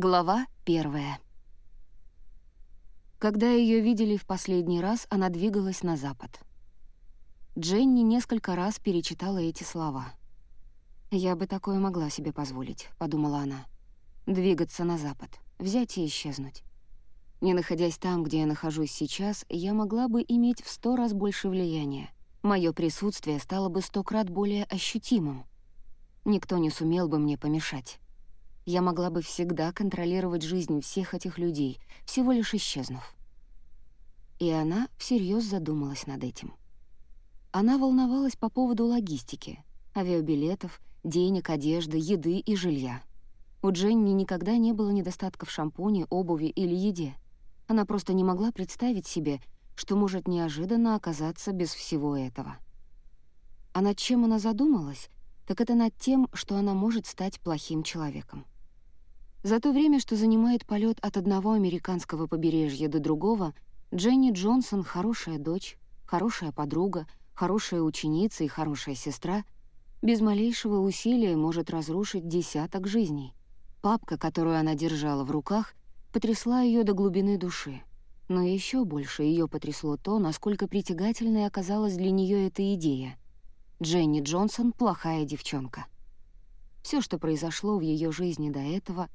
Глава первая. Когда ее видели в последний раз, она двигалась на запад. Дженни несколько раз перечитала эти слова. «Я бы такое могла себе позволить», — подумала она. «Двигаться на запад, взять и исчезнуть. Не находясь там, где я нахожусь сейчас, я могла бы иметь в сто раз больше влияния. Мое присутствие стало бы сто крат более ощутимым. Никто не сумел бы мне помешать. Я могла бы всегда контролировать жизнь всех этих людей, всего лишь исчезнув. И она всерьез задумалась над этим. Она волновалась по поводу логистики, авиабилетов, денег, одежды, еды и жилья. У Дженни никогда не было недостатка в шампуне, обуви или еде. Она просто не могла представить себе, что может неожиданно оказаться без всего этого. А над чем она задумалась, так это над тем, что она может стать плохим человеком. За то время, что занимает полет от одного американского побережья до другого, Дженни Джонсон — хорошая дочь, хорошая подруга, хорошая ученица и хорошая сестра, без малейшего усилия может разрушить десяток жизней. Папка, которую она держала в руках, потрясла ее до глубины души. Но еще больше ее потрясло то, насколько притягательной оказалась для нее эта идея. Дженни Джонсон — плохая девчонка. Все, что произошло в ее жизни до этого,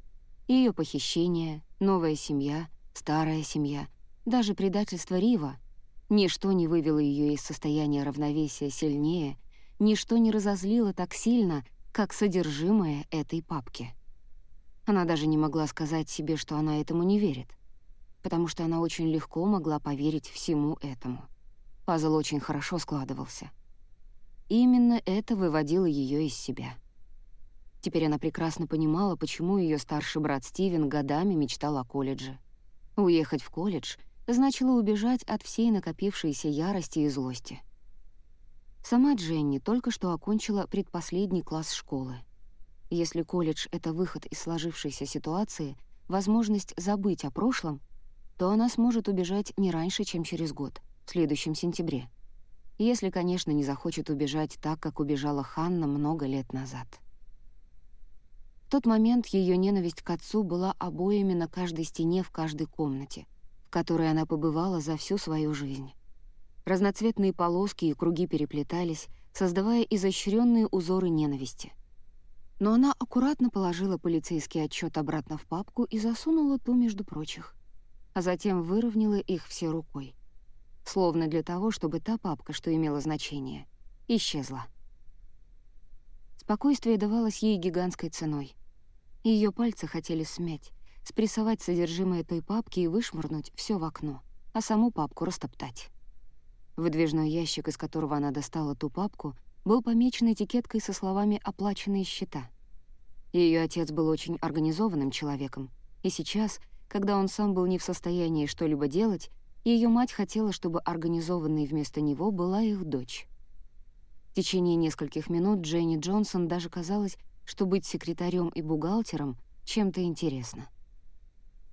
ее похищение, новая семья, старая семья, даже предательство Рива Ничто не вывело ее из состояния равновесия сильнее, ничто не разозлило так сильно, как содержимое этой папки. Она даже не могла сказать себе, что она этому не верит, потому что она очень легко могла поверить всему этому. Пазл очень хорошо складывался. Именно это выводило ее из себя. Теперь она прекрасно понимала, почему ее старший брат Стивен годами мечтал о колледже. Уехать в колледж — значило убежать от всей накопившейся ярости и злости. Сама Дженни только что окончила предпоследний класс школы. Если колледж — это выход из сложившейся ситуации, возможность забыть о прошлом, то она сможет убежать не раньше, чем через год, в следующем сентябре. Если, конечно, не захочет убежать так, как убежала Ханна много лет назад. В тот момент ее ненависть к отцу была обоями на каждой стене в каждой комнате, которой она побывала за всю свою жизнь. Разноцветные полоски и круги переплетались, создавая изощренные узоры ненависти. Но она аккуратно положила полицейский отчет обратно в папку и засунула ту между прочих, а затем выровняла их все рукой. Словно для того, чтобы та папка, что имела значение, исчезла. Спокойствие давалось ей гигантской ценой. Ее пальцы хотели смять, спрессовать содержимое той папки и вышвырнуть все в окно, а саму папку растоптать. Выдвижной ящик, из которого она достала ту папку, был помечен этикеткой со словами «оплаченные счета». Ее отец был очень организованным человеком, и сейчас, когда он сам был не в состоянии что-либо делать, ее мать хотела, чтобы организованной вместо него была их дочь. В течение нескольких минут Дженни Джонсон даже казалось, что быть секретарем и бухгалтером чем-то интересно.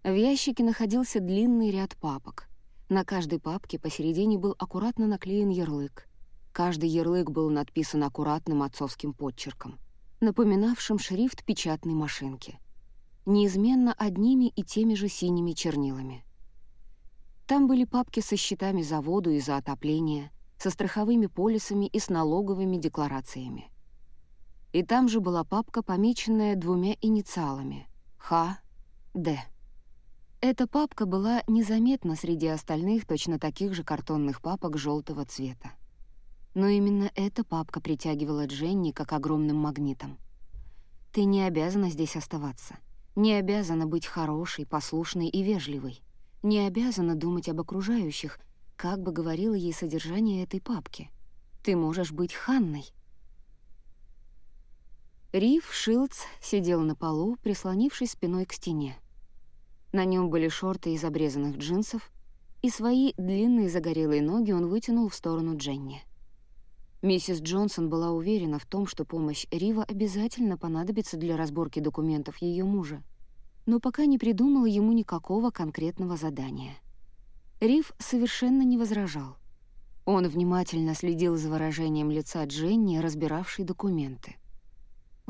В ящике находился длинный ряд папок. На каждой папке посередине был аккуратно наклеен ярлык. Каждый ярлык был надписан аккуратным отцовским подчерком, напоминавшим шрифт печатной машинки. Неизменно одними и теми же синими чернилами. Там были папки со счетами за воду и за отопление, со страховыми полисами и с налоговыми декларациями. И там же была папка, помеченная двумя инициалами — Х. Д. Эта папка была незаметна среди остальных точно таких же картонных папок желтого цвета. Но именно эта папка притягивала Дженни как огромным магнитом. «Ты не обязана здесь оставаться. Не обязана быть хорошей, послушной и вежливой. Не обязана думать об окружающих, как бы говорило ей содержание этой папки. Ты можешь быть Ханной». Риф Шилдс сидел на полу, прислонившись спиной к стене. На нем были шорты из обрезанных джинсов, и свои длинные загорелые ноги он вытянул в сторону Дженни. Миссис Джонсон была уверена в том, что помощь Рива обязательно понадобится для разборки документов ее мужа, но пока не придумала ему никакого конкретного задания. Рив совершенно не возражал. Он внимательно следил за выражением лица Дженни, разбиравшей документы.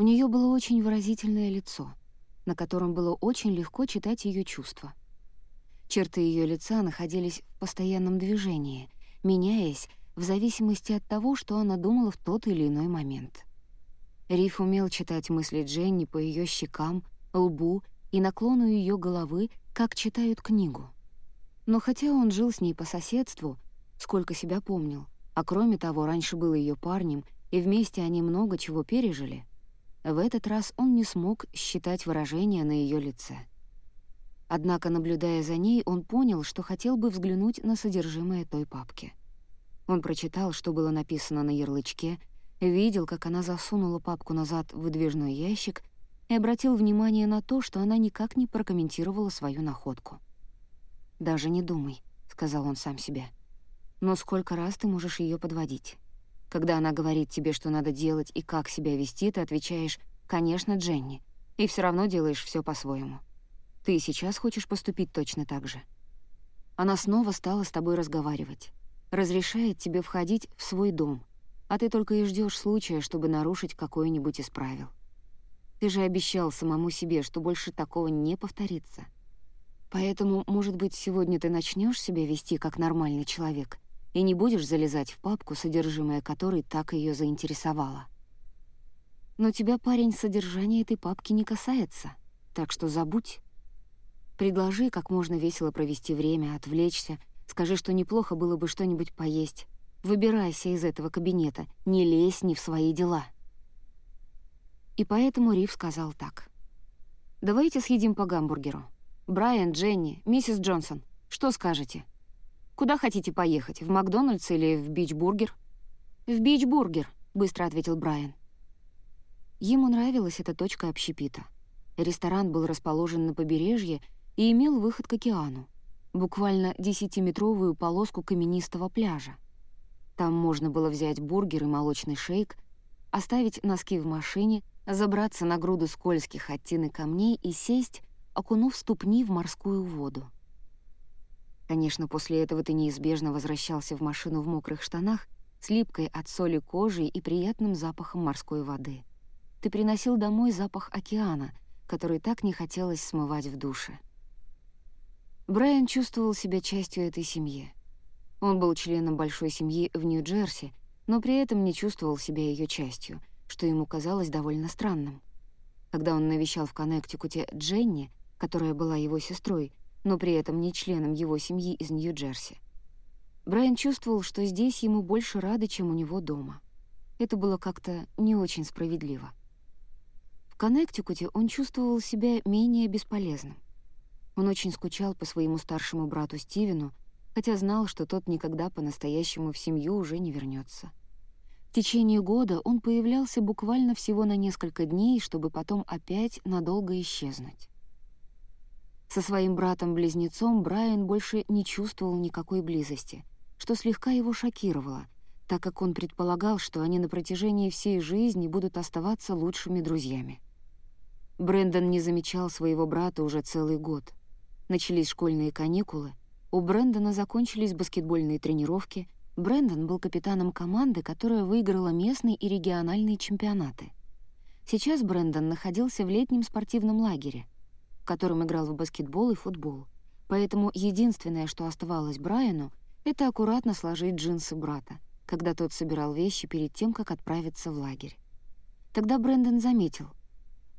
У нее было очень выразительное лицо — на котором было очень легко читать ее чувства. Черты ее лица находились в постоянном движении, меняясь в зависимости от того, что она думала в тот или иной момент. Риф умел читать мысли Дженни по ее щекам, лбу и наклону ее головы, как читают книгу. Но хотя он жил с ней по соседству, сколько себя помнил, а кроме того, раньше был ее парнем, и вместе они много чего пережили, в этот раз он не смог считать выражение на ее лице. Однако, наблюдая за ней, он понял, что хотел бы взглянуть на содержимое той папки. Он прочитал, что было написано на ярлычке, видел, как она засунула папку назад в выдвижной ящик и обратил внимание на то, что она никак не прокомментировала свою находку. «Даже не думай», — сказал он сам себе. «Но сколько раз ты можешь ее подводить? Когда она говорит тебе, что надо делать и как себя вести, ты отвечаешь «Конечно, Дженни», и все равно делаешь все по-своему. Ты сейчас хочешь поступить точно так же. Она снова стала с тобой разговаривать, разрешает тебе входить в свой дом, а ты только и ждешь случая, чтобы нарушить какое-нибудь из правил. Ты же обещал самому себе, что больше такого не повторится. Поэтому, может быть, сегодня ты начнешь себя вести как нормальный человек и не будешь залезать в папку, содержимое которой так ее заинтересовало. Но тебя, парень, содержание этой папки не касается, так что забудь. Предложи, как можно весело провести время, отвлечься, скажи, что неплохо было бы что-нибудь поесть. Выбирайся из этого кабинета, не лезь ни в свои дела. И поэтому Рив сказал так. «Давайте съедим по гамбургеру. Брайан, Дженни, миссис Джонсон, что скажете? Куда хотите поехать, в Макдональдс или в Бичбургер?» «В Бичбургер», — быстро ответил Брайан. Ему нравилась эта точка общепита. Ресторан был расположен на побережье и имел выход к океану, буквально десятиметровую полоску каменистого пляжа. Там можно было взять бургер и молочный шейк, оставить носки в машине, забраться на груду скользких от камней и сесть, окунув ступни в морскую воду. Конечно, после этого ты неизбежно возвращался в машину в мокрых штанах, с липкой от соли кожей и приятным запахом морской воды. Ты приносил домой запах океана, который так не хотелось смывать в душе. Брайан чувствовал себя частью этой семьи. Он был членом большой семьи в Нью-Джерси, но при этом не чувствовал себя ее частью, что ему казалось довольно странным. Когда он навещал в Коннектикуте Дженни, которая была его сестрой, но при этом не членом его семьи из Нью-Джерси, Брайан чувствовал, что здесь ему больше рады, чем у него дома. Это было как-то не очень справедливо. В Коннектикуте он чувствовал себя менее бесполезным. Он очень скучал по своему старшему брату Стивену, хотя знал, что тот никогда по-настоящему в семью уже не вернется. В течение года он появлялся буквально всего на несколько дней, чтобы потом опять надолго исчезнуть. Со своим братом-близнецом Брайан больше не чувствовал никакой близости, что слегка его шокировало, так как он предполагал, что они на протяжении всей жизни будут оставаться лучшими друзьями. Брэндон не замечал своего брата уже целый год — Начались школьные каникулы, у Брэндона закончились баскетбольные тренировки, Брэндон был капитаном команды, которая выиграла местные и региональные чемпионаты. Сейчас Брэндон находился в летнем спортивном лагере, в котором играл в баскетбол и футбол. Поэтому единственное, что оставалось Брайану, это аккуратно сложить джинсы брата, когда тот собирал вещи перед тем, как отправиться в лагерь. Тогда Брэндон заметил.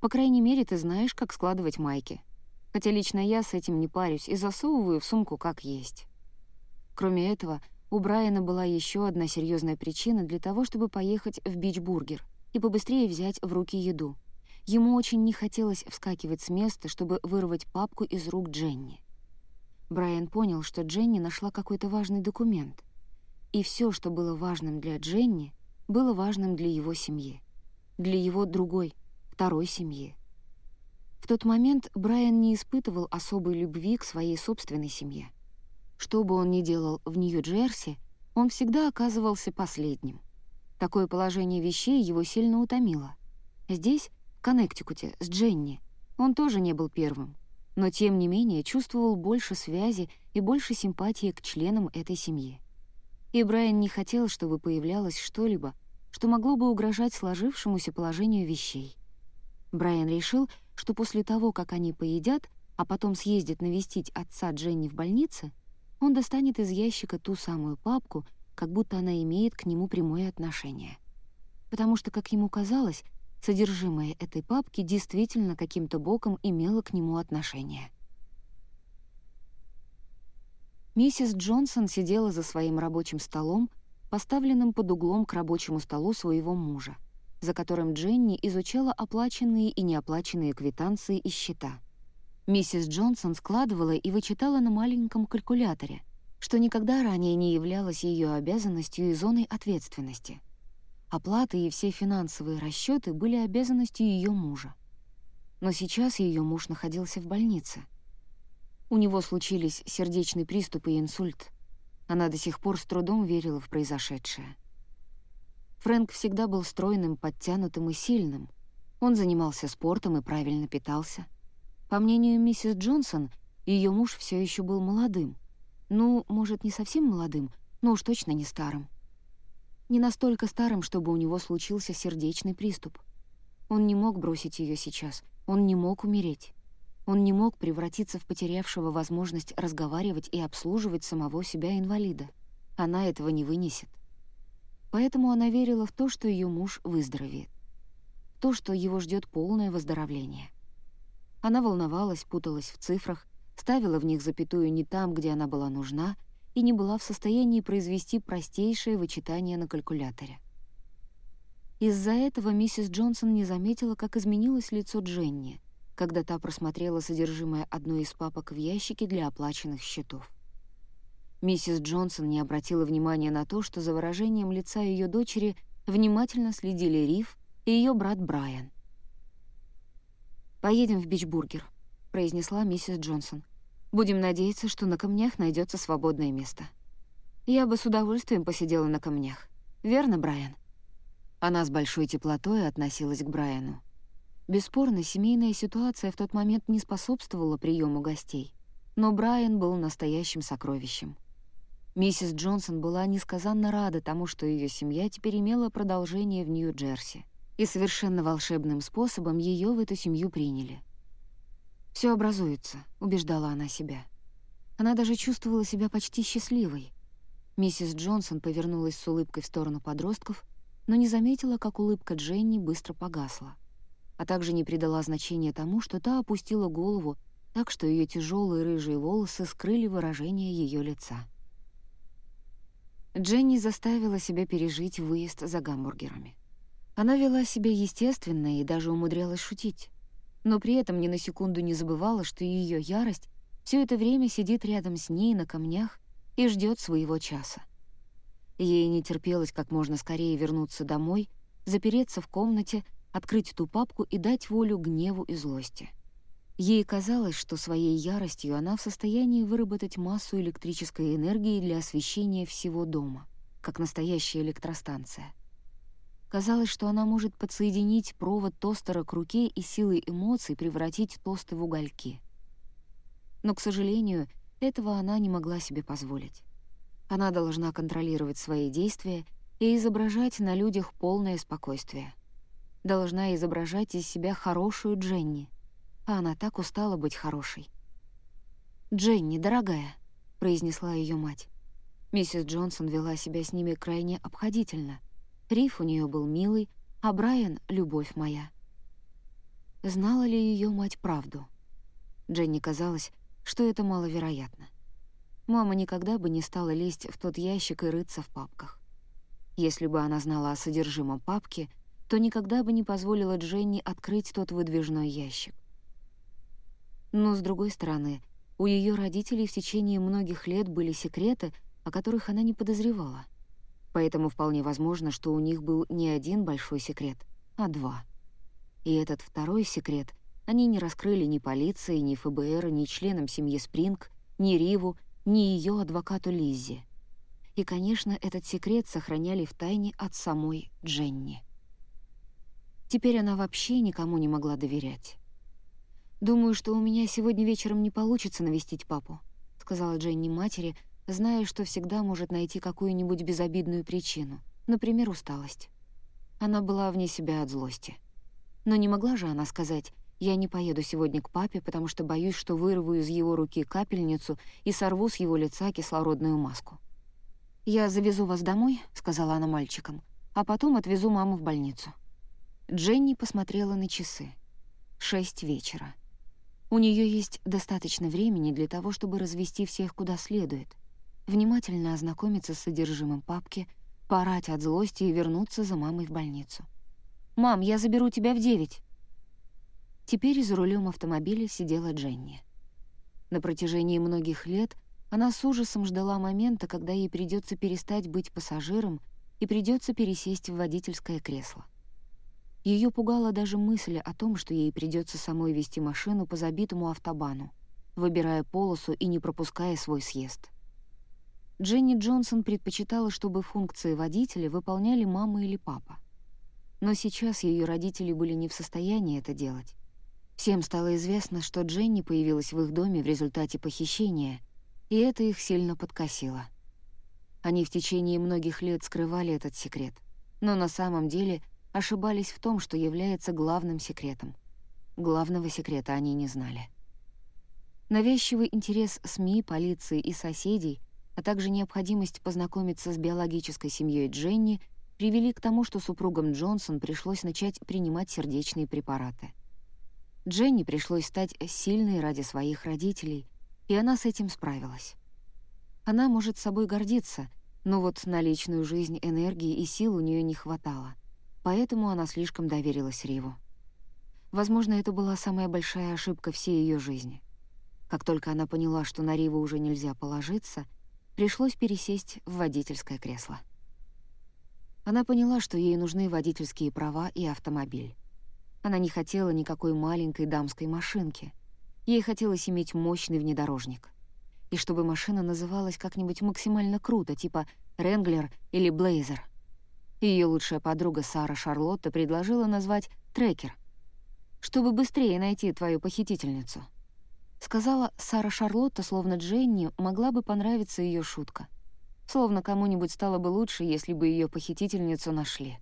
«По крайней мере, ты знаешь, как складывать майки. Хотя лично я с этим не парюсь и засовываю в сумку как есть. Кроме этого, у Брайана была еще одна серьезная причина для того, чтобы поехать в Бичбургер и побыстрее взять в руки еду. Ему очень не хотелось вскакивать с места, чтобы вырвать папку из рук Дженни. Брайан понял, что Дженни нашла какой-то важный документ. И все, что было важным для Дженни, было важным для его семьи. Для его другой, второй семьи. В тот момент Брайан не испытывал особой любви к своей собственной семье. Что бы он ни делал в Нью-Джерси, он всегда оказывался последним. Такое положение вещей его сильно утомило. Здесь, Коннектикуте, с Дженни, он тоже не был первым, но тем не менее чувствовал больше связи и больше симпатии к членам этой семьи. И Брайан не хотел, чтобы появлялось что-либо, что могло бы угрожать сложившемуся положению вещей. Брайан решил, что после того, как они поедят, а потом съездит навестить отца Дженни в больнице, он достанет из ящика ту самую папку, как будто она имеет к нему прямое отношение. Потому что, как ему казалось, содержимое этой папки действительно каким-то боком имело к нему отношение. Миссис Джонсон сидела за своим рабочим столом, поставленным под углом к рабочему столу своего мужа, за которым Дженни изучала оплаченные и неоплаченные квитанции и счета. Миссис Джонсон складывала и вычитала на маленьком калькуляторе, что никогда ранее не являлось ее обязанностью и зоной ответственности. Оплаты и все финансовые расчеты были обязанностью ее мужа. Но сейчас ее муж находился в больнице. У него случились сердечный приступ и инсульт. Она до сих пор с трудом верила в произошедшее. Фрэнк всегда был стройным, подтянутым и сильным. Он занимался спортом и правильно питался — по мнению миссис Джонсон, ее муж все еще был молодым. Ну, может, не совсем молодым, но уж точно не старым. Не настолько старым, чтобы у него случился сердечный приступ. Он не мог бросить ее сейчас, он не мог умереть. Он не мог превратиться в потерявшего возможность разговаривать и обслуживать самого себя инвалида. Она этого не вынесет. Поэтому она верила в то, что ее муж выздоровеет. В то, что его ждет полное выздоровление. Она волновалась, путалась в цифрах, ставила в них запятую не там, где она была нужна, и не была в состоянии произвести простейшее вычитание на калькуляторе. Из-за этого миссис Джонсон не заметила, как изменилось лицо Дженни, когда та просмотрела содержимое одной из папок в ящике для оплаченных счетов. Миссис Джонсон не обратила внимания на то, что за выражением лица ее дочери внимательно следили Риф и ее брат Брайан — «Поедем в Бичбургер», — произнесла миссис Джонсон. «Будем надеяться, что на камнях найдется свободное место. Я бы с удовольствием посидела на камнях. Верно, Брайан?» Она с большой теплотой относилась к Брайану. Бесспорно, семейная ситуация в тот момент не способствовала приему гостей, но Брайан был настоящим сокровищем. Миссис Джонсон была несказанно рада тому, что ее семья теперь имела продолжение в Нью-Джерси и совершенно волшебным способом ее в эту семью приняли. Все образуется», — убеждала она себя. Она даже чувствовала себя почти счастливой. Миссис Джонсон повернулась с улыбкой в сторону подростков, но не заметила, как улыбка Дженни быстро погасла, а также не придала значения тому, что та опустила голову так, что ее тяжелые рыжие волосы скрыли выражение ее лица. Дженни заставила себя пережить выезд за гамбургерами. Она вела себя естественно и даже умудрялась шутить. Но при этом ни на секунду не забывала, что ее ярость все это время сидит рядом с ней на камнях и ждет своего часа. Ей не терпелось как можно скорее вернуться домой, запереться в комнате, открыть ту папку и дать волю гневу и злости. Ей казалось, что своей яростью она в состоянии выработать массу электрической энергии для освещения всего дома, как настоящая электростанция. Казалось, что она может подсоединить провод тостера к руке и силой эмоций превратить тосты в угольки. Но, к сожалению, этого она не могла себе позволить. Она должна контролировать свои действия и изображать на людях полное спокойствие. Должна изображать из себя хорошую Дженни, а она так устала быть хорошей. «Дженни, дорогая», — произнесла ее мать. Миссис Джонсон вела себя с ними крайне обходительно — Риф у нее был милый, а Брайан — любовь моя. Знала ли ее мать правду? Дженни казалось, что это маловероятно. Мама никогда бы не стала лезть в тот ящик и рыться в папках. Если бы она знала о содержимом папки, то никогда бы не позволила Дженни открыть тот выдвижной ящик. Но, с другой стороны, у ее родителей в течение многих лет были секреты, о которых она не подозревала. Поэтому вполне возможно, что у них был не один большой секрет, а два. И этот второй секрет они не раскрыли ни полиции, ни ФБР, ни членам семьи Спринг, ни Риву, ни ее адвокату Лиззи. И, конечно, этот секрет сохраняли в тайне от самой Дженни. Теперь она вообще никому не могла доверять. «Думаю, что у меня сегодня вечером не получится навестить папу», — сказала Дженни матери, — зная, что всегда может найти какую-нибудь безобидную причину, например, усталость. Она была вне себя от злости. Но не могла же она сказать Я не поеду сегодня к папе, потому что боюсь, что вырву из его руки капельницу и сорву с его лица кислородную маску. «Я завезу вас домой», — сказала она мальчикам, «а потом отвезу маму в больницу». Дженни посмотрела на часы. Шесть вечера. У нее есть достаточно времени для того, чтобы развести всех куда следует, внимательно ознакомиться с содержимым папки, поорать от злости и вернуться за мамой в больницу. «Мам, я заберу тебя в девять!» Теперь за рулем автомобиля сидела Дженни. На протяжении многих лет она с ужасом ждала момента, когда ей придется перестать быть пассажиром и придется пересесть в водительское кресло. Ее пугала даже мысль о том, что ей придется самой вести машину по забитому автобану, выбирая полосу и не пропуская свой съезд. Дженни Джонсон предпочитала, чтобы функции водителя выполняли мама или папа. Но сейчас ее родители были не в состоянии это делать. Всем стало известно, что Дженни появилась в их доме в результате похищения, и это их сильно подкосило. Они в течение многих лет скрывали этот секрет, но на самом деле ошибались в том, что является главным секретом. Главного секрета они не знали. Навязчивый интерес СМИ, полиции и соседей, а также необходимость познакомиться с биологической семьей Дженни привели к тому, что супругам Джонсон пришлось начать принимать сердечные препараты. Дженни пришлось стать сильной ради своих родителей, и она с этим справилась. Она может собой гордиться, но вот на личную жизнь энергии и сил у нее не хватало поэтому она слишком доверилась Риву. Возможно, это была самая большая ошибка всей ее жизни. Как только она поняла, что на Риву уже нельзя положиться, пришлось пересесть в водительское кресло. Она поняла, что ей нужны водительские права и автомобиль. Она не хотела никакой маленькой дамской машинки. Ей хотелось иметь мощный внедорожник. И чтобы машина называлась как-нибудь максимально круто, типа «Ренглер» или «Блейзер». Ее лучшая подруга Сара Шарлотта предложила назвать «трекер», чтобы быстрее найти твою похитительницу. Сказала Сара Шарлотта, словно Дженни могла бы понравиться ее шутка. Словно кому-нибудь стало бы лучше, если бы ее похитительницу нашли.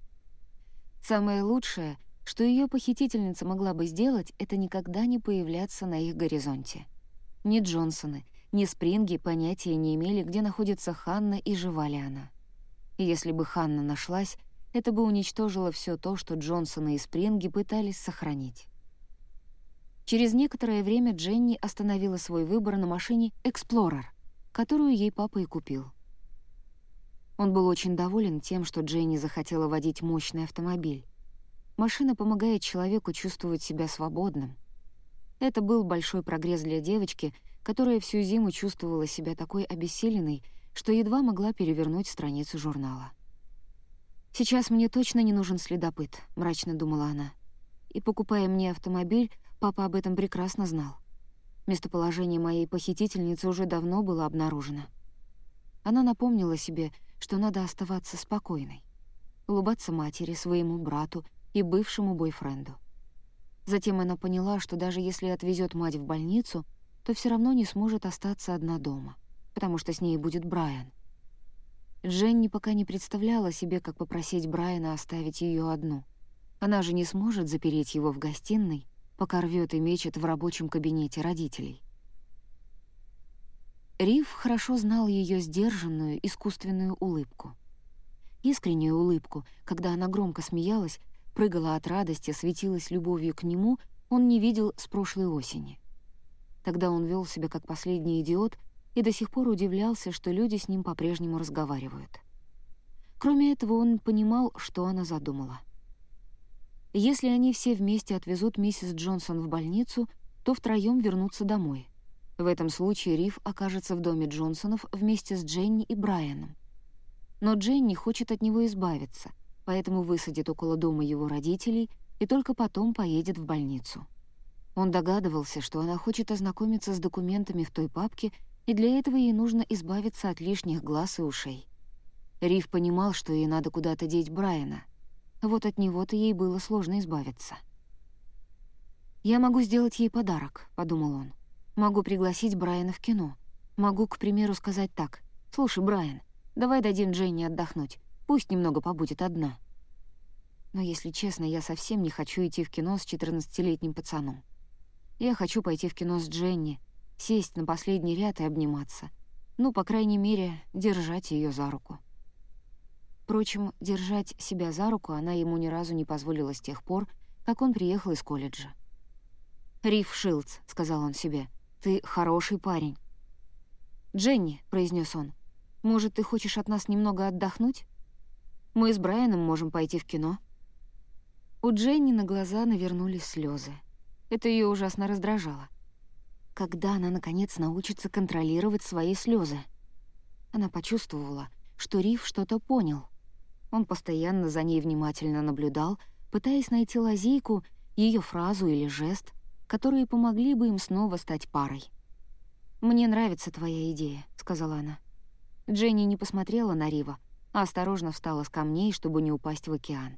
Самое лучшее, что ее похитительница могла бы сделать, это никогда не появляться на их горизонте. Ни Джонсоны, ни Спринги понятия не имели, где находится Ханна и жива ли она. И если бы Ханна нашлась, это бы уничтожило все то, что Джонсона и Спринги пытались сохранить. Через некоторое время Дженни остановила свой выбор на машине Explorer, которую ей папа и купил. Он был очень доволен тем, что Дженни захотела водить мощный автомобиль. Машина помогает человеку чувствовать себя свободным. Это был большой прогресс для девочки, которая всю зиму чувствовала себя такой обессиленной, что едва могла перевернуть страницу журнала. «Сейчас мне точно не нужен следопыт», — мрачно думала она. И, покупая мне автомобиль, папа об этом прекрасно знал. Местоположение моей похитительницы уже давно было обнаружено. Она напомнила себе, что надо оставаться спокойной, улыбаться матери, своему брату и бывшему бойфренду. Затем она поняла, что даже если отвезет мать в больницу, то все равно не сможет остаться одна дома — потому что с ней будет Брайан. Дженни пока не представляла себе, как попросить Брайана оставить ее одну. Она же не сможет запереть его в гостиной, пока рвет и мечет в рабочем кабинете родителей. Рив хорошо знал ее сдержанную, искусственную улыбку. Искреннюю улыбку, когда она громко смеялась, прыгала от радости, светилась любовью к нему, он не видел с прошлой осени. Тогда он вел себя как последний идиот — и до сих пор удивлялся, что люди с ним по-прежнему разговаривают. Кроме этого, он понимал, что она задумала. Если они все вместе отвезут миссис Джонсон в больницу, то втроем вернутся домой. В этом случае Риф окажется в доме Джонсонов вместе с Дженни и Брайаном. Но Дженни хочет от него избавиться, поэтому высадит около дома его родителей и только потом поедет в больницу. Он догадывался, что она хочет ознакомиться с документами в той папке и для этого ей нужно избавиться от лишних глаз и ушей. Рив понимал, что ей надо куда-то деть Брайана. Вот от него-то ей было сложно избавиться. «Я могу сделать ей подарок», — подумал он. «Могу пригласить Брайана в кино. Могу, к примеру, сказать так. «Слушай, Брайан, давай дадим Дженни отдохнуть. Пусть немного побудет одна». Но, если честно, я совсем не хочу идти в кино с 14-летним пацаном. Я хочу пойти в кино с Дженни, сесть на последний ряд и обниматься. Ну, по крайней мере, держать ее за руку. Впрочем, держать себя за руку она ему ни разу не позволила с тех пор, как он приехал из колледжа. «Риф Шилдс», — сказал он себе, — «ты хороший парень». «Дженни», — произнес он, — «может, ты хочешь от нас немного отдохнуть? Мы с Брайаном можем пойти в кино». У Дженни на глаза навернулись слезы. Это ее ужасно раздражало. Когда она, наконец, научится контролировать свои слезы? Она почувствовала, что Риф что-то понял. Он постоянно за ней внимательно наблюдал, пытаясь найти лазейку, ее фразу или жест, которые помогли бы им снова стать парой. «Мне нравится твоя идея», — сказала она. Дженни не посмотрела на Рива, а осторожно встала с камней, чтобы не упасть в океан.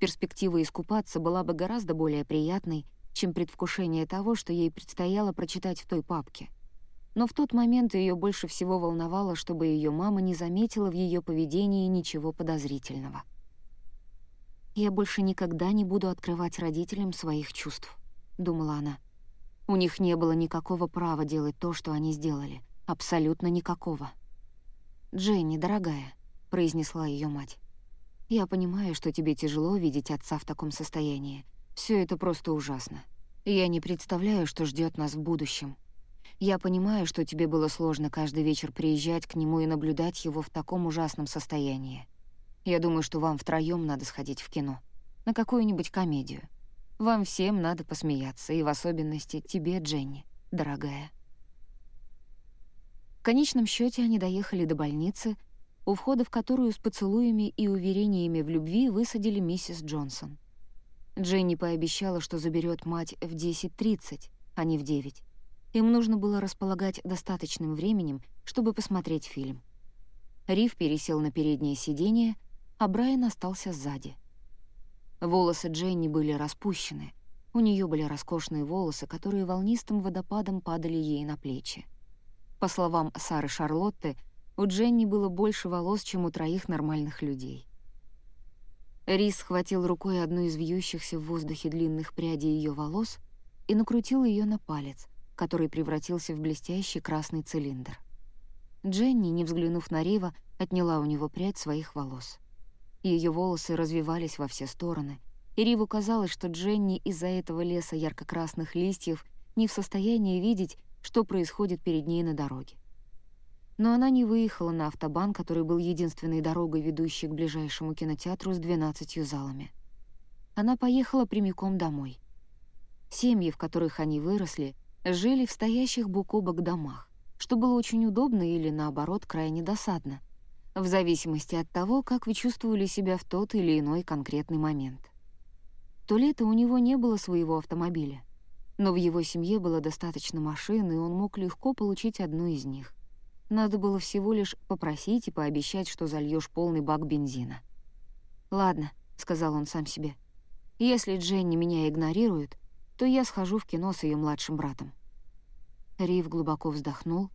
Перспектива искупаться была бы гораздо более приятной, чем предвкушение того, что ей предстояло прочитать в той папке. Но в тот момент ее больше всего волновало, чтобы ее мама не заметила в ее поведении ничего подозрительного. «Я больше никогда не буду открывать родителям своих чувств», — думала она. У них не было никакого права делать то, что они сделали. Абсолютно никакого. «Дженни, дорогая», — произнесла ее мать, — «я понимаю, что тебе тяжело видеть отца в таком состоянии, все это просто ужасно. Я не представляю, что ждет нас в будущем. Я понимаю, что тебе было сложно каждый вечер приезжать к нему и наблюдать его в таком ужасном состоянии. Я думаю, что вам втроем надо сходить в кино. На какую-нибудь комедию. Вам всем надо посмеяться, и в особенности тебе, Дженни, дорогая. В конечном счете они доехали до больницы, у входа в которую с поцелуями и уверениями в любви высадили миссис Джонсон. Дженни пообещала, что заберет мать в 10.30, а не в 9. Им нужно было располагать достаточным временем, чтобы посмотреть фильм. Рив пересел на переднее сиденье, а Брайан остался сзади. Волосы Дженни были распущены. У нее были роскошные волосы, которые волнистым водопадом падали ей на плечи. По словам Сары Шарлотты, у Дженни было больше волос, чем у троих нормальных людей. Рис схватил рукой одну из вьющихся в воздухе длинных прядей ее волос и накрутил ее на палец, который превратился в блестящий красный цилиндр. Дженни, не взглянув на Рива, отняла у него прядь своих волос. Ее волосы развивались во все стороны, и Риву казалось, что Дженни из-за этого леса ярко-красных листьев не в состоянии видеть, что происходит перед ней на дороге. Но она не выехала на автобан, который был единственной дорогой, ведущей к ближайшему кинотеатру с 12 залами. Она поехала прямиком домой. Семьи, в которых они выросли, жили в стоящих бок о бок домах, что было очень удобно или, наоборот, крайне досадно, в зависимости от того, как вы чувствовали себя в тот или иной конкретный момент. То лето у него не было своего автомобиля, но в его семье было достаточно машин, и он мог легко получить одну из них. Надо было всего лишь попросить и пообещать, что зальешь полный бак бензина. «Ладно», — сказал он сам себе. «Если Дженни меня игнорирует, то я схожу в кино с ее младшим братом». Рив глубоко вздохнул,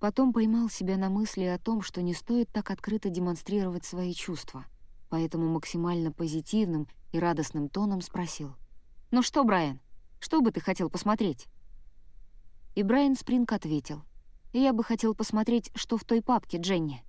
потом поймал себя на мысли о том, что не стоит так открыто демонстрировать свои чувства, поэтому максимально позитивным и радостным тоном спросил. «Ну что, Брайан, что бы ты хотел посмотреть?» И Брайан Спринг ответил — я бы хотел посмотреть, что в той папке, Дженни».